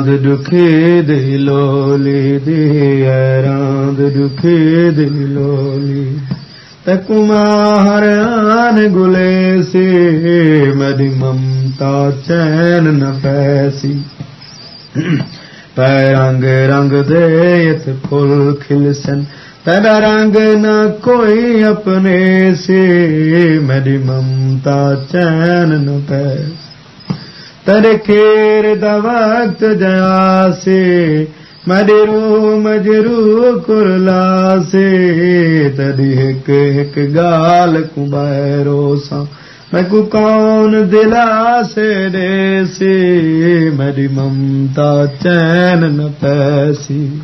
ਰਾਂਦ ਦੁਖੇ ਦੇ ਲੋਲੀ ਦੇ ਰਾਂਦ ਦੁਖੇ ਦੇ ਲੋਲੀ ਤਕੁਮਾਰ ਆਨ ਗੁਲੇ ਸੇ, ਮਦੀ ਮਮਤਾ ਚੈਨ ਨ ਪੈਸੀ। ਪੈ ਰੰਗ ਰੰਗ ਦੇ ਇਤ ਫੁੱਲ ਖਿਲਸਨ। ਤੇਰਾ ਰੰਗ ਨਾ ਕੋਈ ਆਪਣੇ ਸੇ, ਮਦੀ ਮਮਤਾ ਚੈਨ ਨ ਪੈਸੀ। खेर दा वक्त जया से मजरू मजरू कुरला से तदी हिक हिक गाल कुबैरो सा। मैं को कौन दिला से दे से मेरी ममता चैन न पैसी